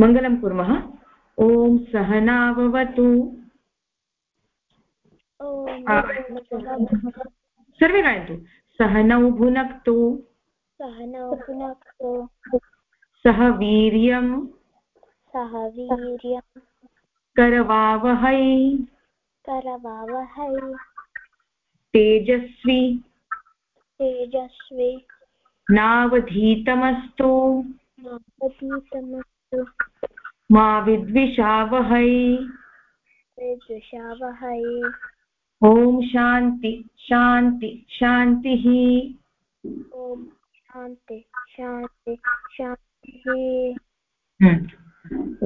मङ्गलं कुर्मः। ॐ सहनाववतु। सर्वे गायन्तु। सहनौ भुनक्तु। सहनौ भुनक्तु। सह वीर्यं। सह वीर्यं। करवावहै। करवावहै। तेजस्वी। तेजस्वी। नावधीतमस्तु। नावधीतमस्तु। मा विद्विषावहै। विद्विषावहै। ॐ शान्ति शान्ति शान्तिः। ॐ शान्ति शान्ति शान्तिः। हम्म,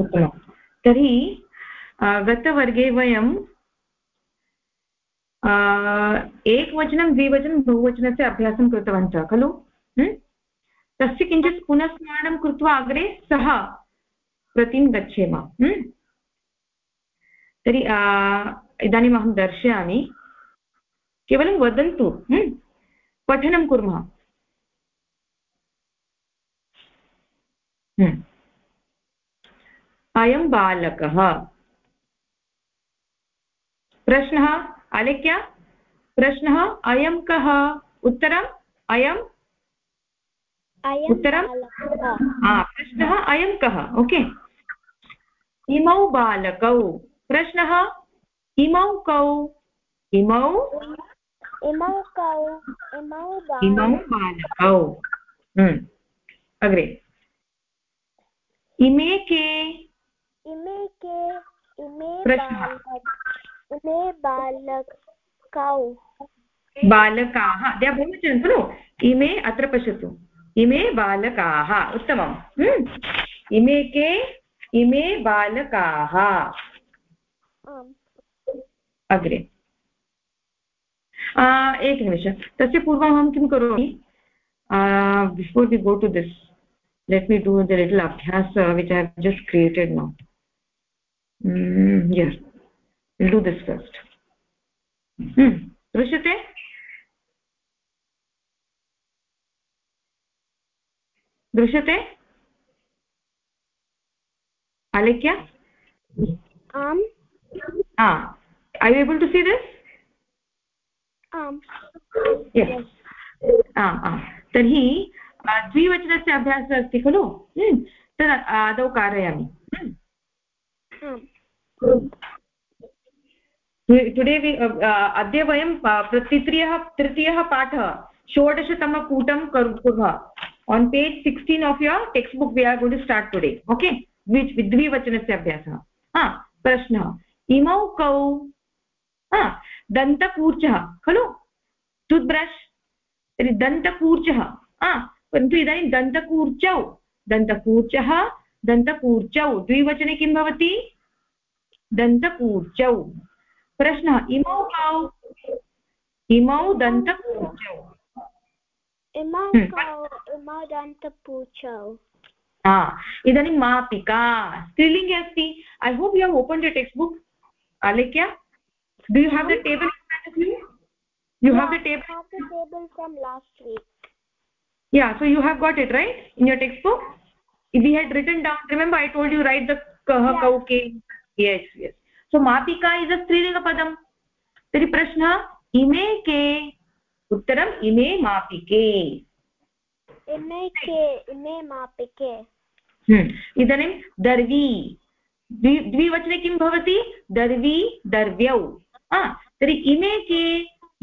उत्तमं। तर्हि गतवर्गे वयं एकवचनं द्विवचनं बहुवचनस्य अभ्यासं कृतवन्तः खलु? हम्म? तस्य किञ्चित् पुनः स्मरणं कृत्वा अग्रे सः प्रतिं गच्छेम। हम्म? तर्हि इदानीम् अहं दर्शयामि। केवलं वदन्तु। हम्म? पठनं कुर्मः। अयं बालकः। प्रश्नः अलेख्य प्रश्नः अयं कः? उत्तरम् अयम्? उत्तरं प्रश्नः अयं कः? ओके। इमौ बालकौ। प्रश्नः इमौ कौ। इमौ? इमौ कौ। इमौ बालकौ। हम्म, अग्रे। इमे के? इमे के। इमे बालक इमे बालकौ। बालकाः। अद्य बहुवचनं खलु। इमे अत्र पश्यतु। इमे बालकाः। उत्तमम्। हम्म। इमे के? इमे बालकाः। अग्रे। एकनिमिषं तस्य पूर्वम् अहं किं करोमि? Before we go to this let me do the little abhyasa which I have just created now yes do this first दृश्यते? दृश्यते अलिख्य आम् I able to see this आम् आम् आम् तर्हि द्विवचनस्य अभ्यासः अस्ति खलु तद् आदौ कारयामि टुडे अद्य वयं तृतीयः तृतीयः पाठः षोडशतमपुटं कुर्मः on page 16 of your textbook we are going to start today. Okay? Which द्विवचनस्य अभ्यासः। हा प्रश्नः। इमौ कौ हा दन्तकूर्चः खलु? टूथब्रश् तर्हि दन्तकूर्चः हा परन्तु इदानीं दन्तकूर्चौ दन्तकूर्चः दन्तकूर्चौ द्विवचने किं भवति? दन्तकूर्चौ। प्रश्नः इमौ कौ इमौ दन्तकूर्चौ। इमौ दन्तपूचौ इदानीं मापिका स्त्रीलिङ्गे अस्ति I hope you have open your textbook आलिख्य do you have the table you have the table yeah so you have got it right in your textbook we had written down remember I told you right the कः कौके सो मापिका is a स्त्रीलिङ्गपदं तर्हि प्रश्नः इमे के उत्तरम् इमे मापिके इमे के इमे मापिके इदानीं दर्वी। द्विवचने किं भवति? दर्वी दर्व्यौ। तर्हि इमे के?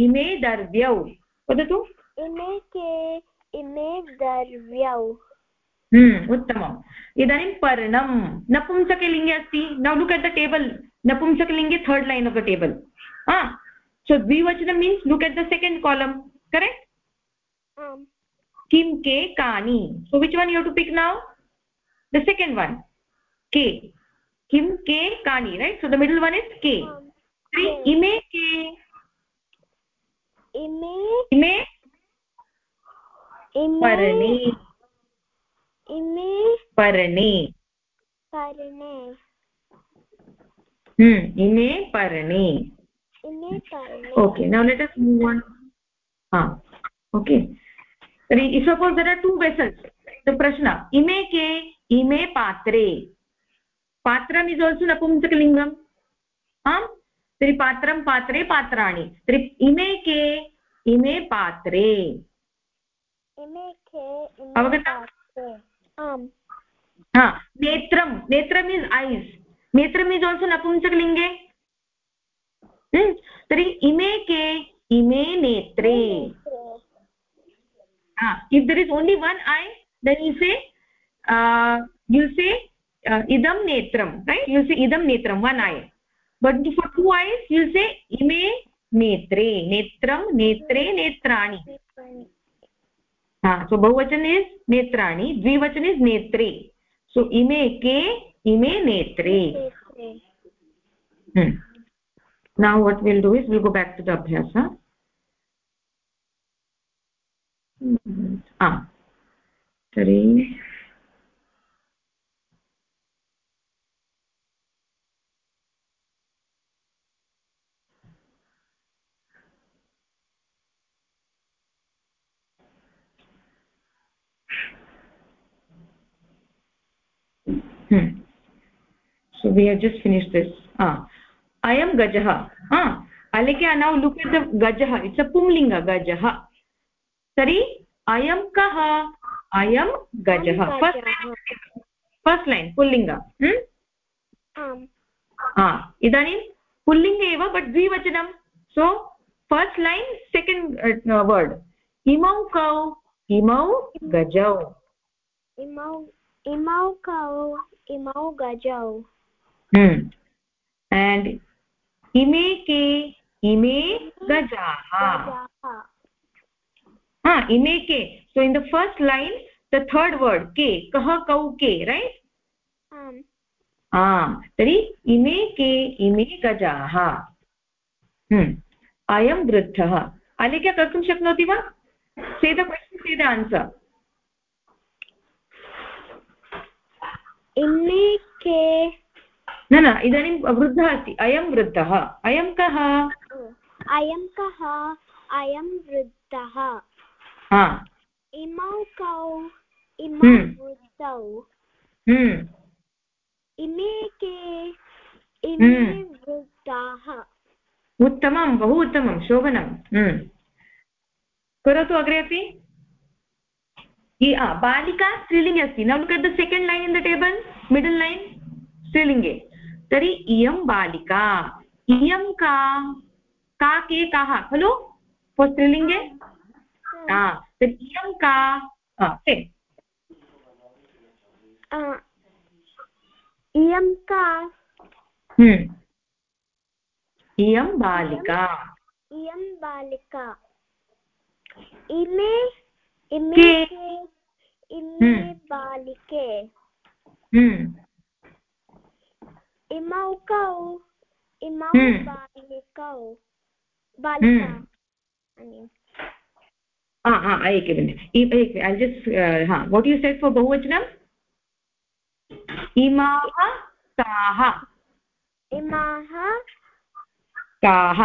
इमे दर्व्यौ। वदतु। इमे के इमे दर्व्यौ। उत्तमम्। इदानीं पर्णं नपुंसकलिङ्गे अस्ति। Now look at the table नपुंसकलिङ्गे third line of the table so dvivachanam means look at the second column correct? um kim ke kani so which one you have to pick now? The second one k kim ke kani right so the middle one is k um, three ime ke इमे इमे पर्णे इमे पर्णे पर्णे hmm इमे पर्णे इमे पर्णे okay now let us move on ah okay suppose there are two vessels the prashna ime ke ime पात्रे। पात्रम् is also नपुंसकलिङ्गम्। आम्? तर्हि पात्रं पात्रे पात्राणि। तर्हि इमे के? इमे पात्रे। इमे अवगतम् हा नेत्रं। नेत्रम् इस् ऐस् नेत्रम् इस् आल्सो नपुंसकलिङ्गे तर्हि इमे के? इमे नेत्रे। there is only one eye then you say uh, you say uh, idam netram right you say idam netram one eye but for two eyes you say ime netre netram netre netrani ha so bahuvachan is netrani dvivachan is netre so ime ke ime netre hmm. now what we'll do is we'll go back to the abhyasa ah तर्हि hmm. so we have just finished this ah ayam gajah ah alekya now look at the gajah it's a pumlinga gajah तर्हि अयं कः अयं गजः first line पुल्लिङ्ग इदानीं पुल्लिङ्ग एव but द्विवचनं so first line second word इमौ कौ इमौ गजौ इमौ इमौ कौ इमौ गजौ एण्ड् इमे के इमे गजाः ha ime ke so in the first line the third word ke kah kau ke right? आम्। आम्। तर्हि इमे के इमे गजाः अयं वृद्धः। अलिख्य कर्तुं शक्नोति वा? Say the question say the answer इमे के न न इदानीं वृद्धः अस्ति। अयं वृद्धः। अयं कः? अयं कः? अयं वृद्धः। इमौ कौ इमौ वृद्धौ। इमे के इमे वृद्धाः। उत्तमं बहु उत्तमं शोभनं। करोतु अग्रे अपि। बालिका स्त्रीलिङ्गे अस्ति न look at the second line in the table middle line स्त्रीलिङ्गे तर्हि इयं बालिका इयं का का के काः खलु स्त्रीलिङ्गे तर्हि इयं का इयं का। इयं बालिका। इयं बालिका। इमे इमे इमे बालिके। इमौ कौ इमौ बालिकौ बालिका। एकमिनिट् I just have what you said for बहुवचनम्? इमाः काः इमाः काः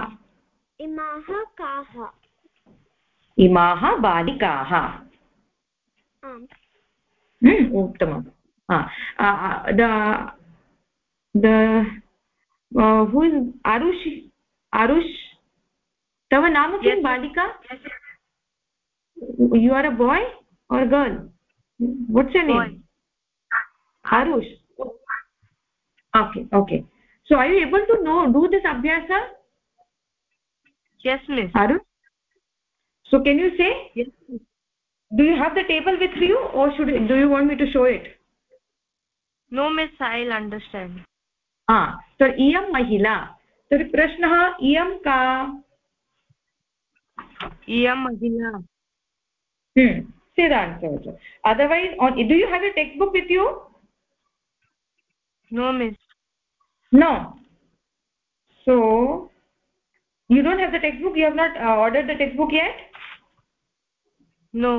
इमाः काः इमाः बालिकाः। उत्तमम्। अरुष् अरुष् तव नाम किं बालिका? You are a boy or girl what's a name Arush okay okay so I able to know do this abhyasa Arush so can you say yes do you have the table with you or should do you want me to show it no miss i'll understand ah so iyam mahila तर्हि प्रश्नः इयं का इयं महिला hmm say the answer also otherwise on do you have a textbook with you no miss no so you don't have the textbook you have not uh, ordered the textbook yet no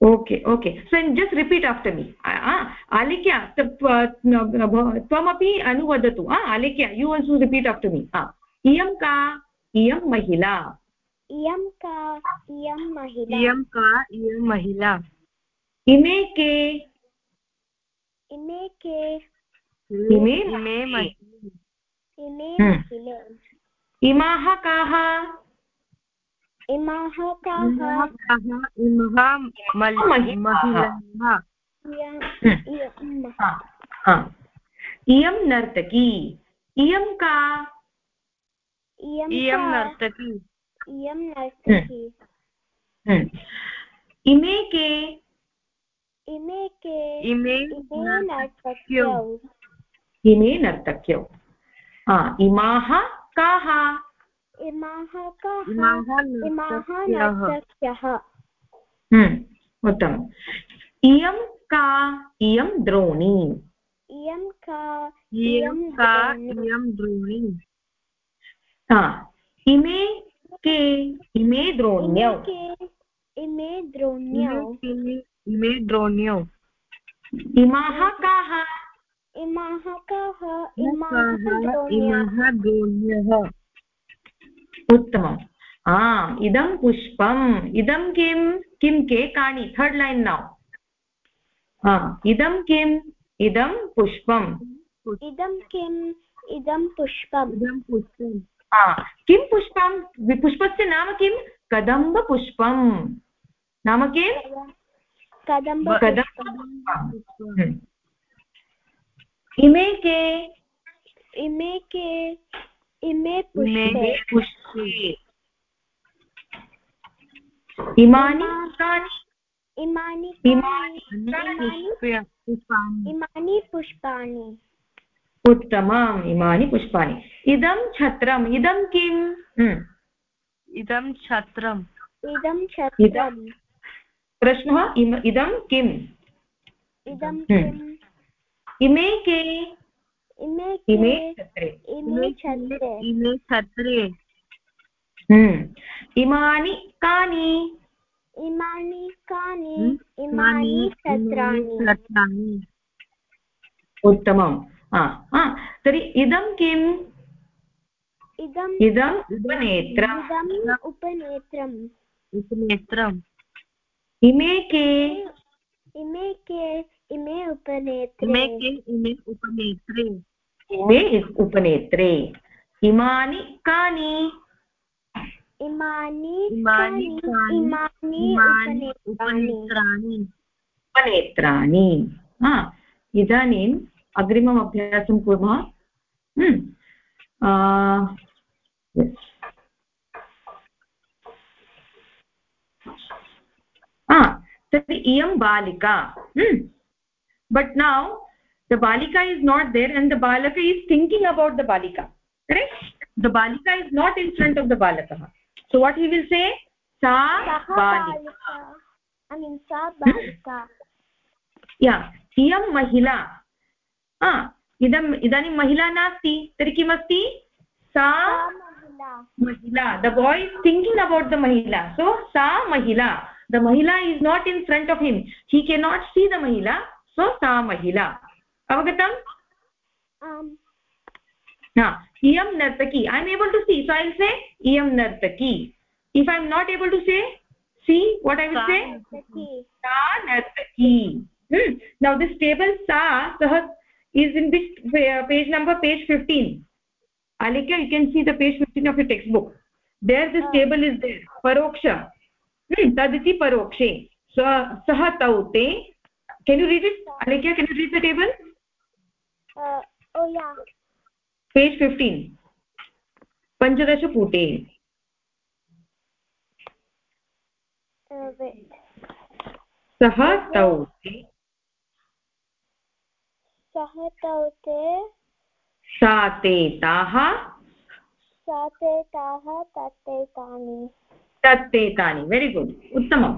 okay okay so just repeat after me alikya tvamapi anuvadatu alikya you also repeat after me iyam ka iyam mahila इयं का इयं महिला इयं का इयं महिला इमे के इमे इमे के इमे इमे महिले इमे हम्म। महिले इमाः काः इमाः काः इमः हम्म। इयम्. इयं। नर्तकी। इयं का? इयं नर्तकी। इयं नर्तकी। हम्म. इमे के? इमे के? इमे इमे नर्तक्यौ। इमे नर्तक्यौ। इमाः काः? इमाः नर्तक्यः हम्म, उत्तमम्। इयं का इयं द्रोणी। इयं का इयं का इयं द्रोणी। हा, इमे के इमे द्रोण्यौ। इमे द्रोण्यौ इमे द्रोण्यौ। इमाः काः इमाः काः इमाः द्रोण्यः उत्तमम्। हा इदं पुष्पम्। इदं किं? किं केकानि थर्ड् लैन् नौ इदं किम् इदं पुष्पम्। इदं किम् इदं पुष्पम्। इदं पुष्पं हा किं पुष्पं पुष्पस्य नाम किं? कदम्बपुष्पम् नाम किं? कदम्ब कदम्बपुष्पम् हम्म। इमे के? इमे के? इमे इमे पुष्पे पुष्पे। इमानि कानि इमानि इमानि पुष्प- पुष्पाणि उत्तमम् इमानि पुष्पाणि इदं छत्रम् इदं किम् हम्म। इदं छत्रम् इदं छत्रम् प्रश्नः इम इदं किम् इदं। इमे के इमे इमे छत्रे इमे छत्रे इमे छत्रे। इमानि कानि इमानि कानि इमानि उत्तमम् हा हा तर्हि इदं किम् इदम् इदम् उपनेत्रम् इदम् उपनेत्रम् उपनेत्रम् इमे के इमे के इमे उपनेत्रे इमे के इमे उपनेत्रे इमे उपनेत्रे इमानि कानि इमानि अग्रिम अभ्यास उपनेत्राणि। उपनेत्राणि। हा बालिका। But now the balika is not there and the balak is thinking about the balika. Correct the balika is not in front of the balak. So what he will say sa balika I mean सा बालिका या इयं महिला हा इदम् इदानीं महिला नास्ति तर्हि किमस्ति सा सा महिला महिला the boy is thinking about the mahila so sa mahila the mahila is not in front of him he cannot see the mahila so sa mahila avagatam ha iyam nartaki i am able to see so i will say iyam nartaki if i am not able to say see what i will Sa say sa nartaki hmm. now this table sa sah is in which uh, page number page 15 alika you can see the page 15 of your textbook there this Ah. table is there paroksha hmm. taditi parokshe so sah taute can you read it alika can you read the table ओ या page 15 पञ्चदश पुटे सः तौ सः तौ ते सा ते ताः सा ते ताः तत्ते तानि तत्ते तानि वेरि गुड् उत्तमं.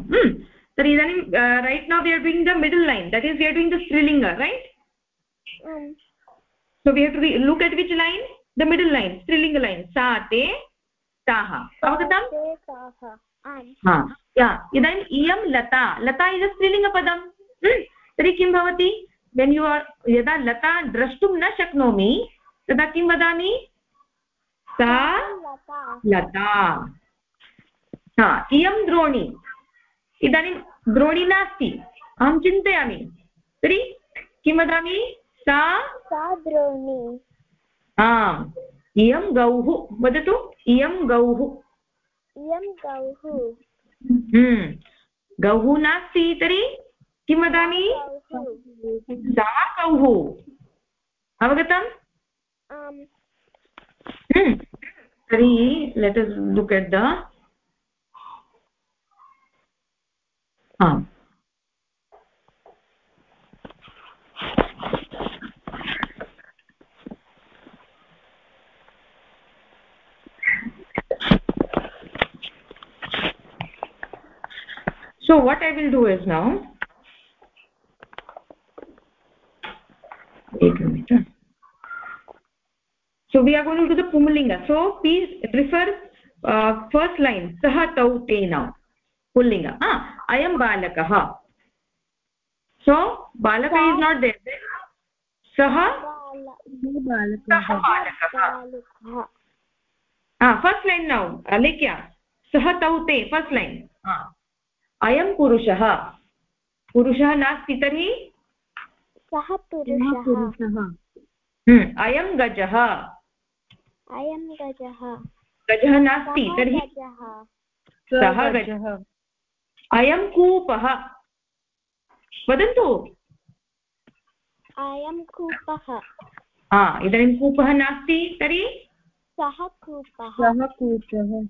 तर्हि इदानीं right now we are doing the middle line that is we are doing the strilinga right so we have to look at which line the middle line strilinga line sa te taha avagatam ते ताः ha ya idanim iyam lata lata is a strilinga padam hmm? किं भवति when you आर् यदा लता द्रष्टुं न शक्नोमि तदा किं वदामि सा लता लता हा इयं द्रोणी इदानीं द्रोणी नास्ति अहं चिन्तयामि तर्हि किं वदामि सा? सा द्रोणी आम्। इयं गौः। वदतु इयं गौः। इयं गौः। हम्म। गौः नास्ति तर्हि? किं वदामि? सा गौः। अवगतम्? हम्म। तर्हि let us look at the आम्। So what i will do is now wait a minute so we are going to do the pumlinga so please refer uh, first line sah tau te now pullinga ah i am balakah so balaka is not there sah बाल balakah बालकः ah first line now alekya sah tau te first line ah अयं पुरुषः। पुरुषः नास्ति तर्हि? सः पुरुषः। हम्म, अयं गजः। अयं गजः। गजः नास्ति तर्हि? सः गजः। अयं कूपः। वदन्तु। अयं कूपः। हा इदानीं कूपः नास्ति तर्हि? सः कूपः। सः कूपः।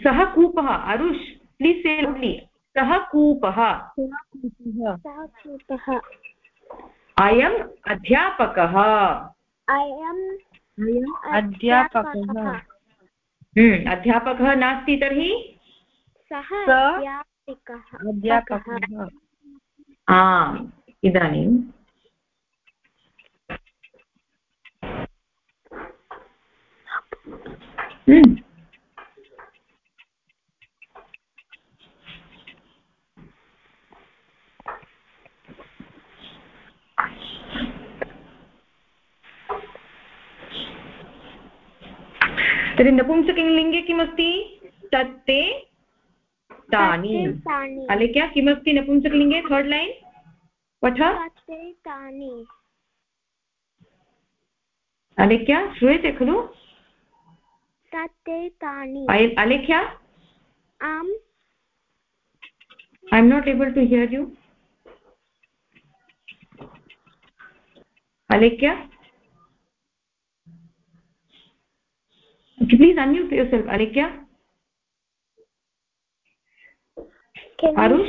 सः कूपः। अरुष्। प्लीस् से लौड्लि सः कूपः अयम् अध्यापकः। अध्यापकः। हम्म, अध्यापकः नास्ति तर्हि? अध्यापिकः। आम् इदानीं। हम्म, तर्हि नपुंसकलिङ्गे किमस्ति तत्ते तानि। अलेख्या किमस्ति नपुंसकलिङ्गे थर्ड् लैन् पठ तानि। अलेख्या श्रूयते खलु। तत्ते तानि। अलेख्या आम्। I am not able to hear you Alekhya please unmute yourself Alekhya Can Arush?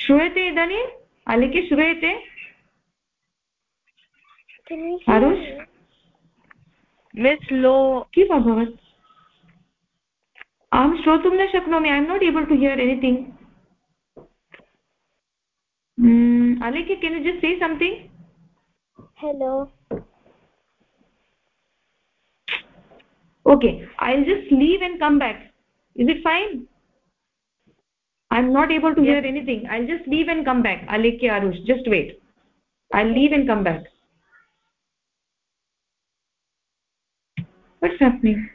श्रूयते इदानीम् अलेख्य श्रूयते Can you? Me? Miss low. किम् अभवत् अहं श्रोतुं न शक्नोमि I am not able to hear anything Alekhya can you just say something Hello. Okay i'll just leave and come back. Is it fine? I'm not able to Yes. hear anything. I'll just leave and come back. Alekya arush. Just wait. I'll leave and come back. What's happening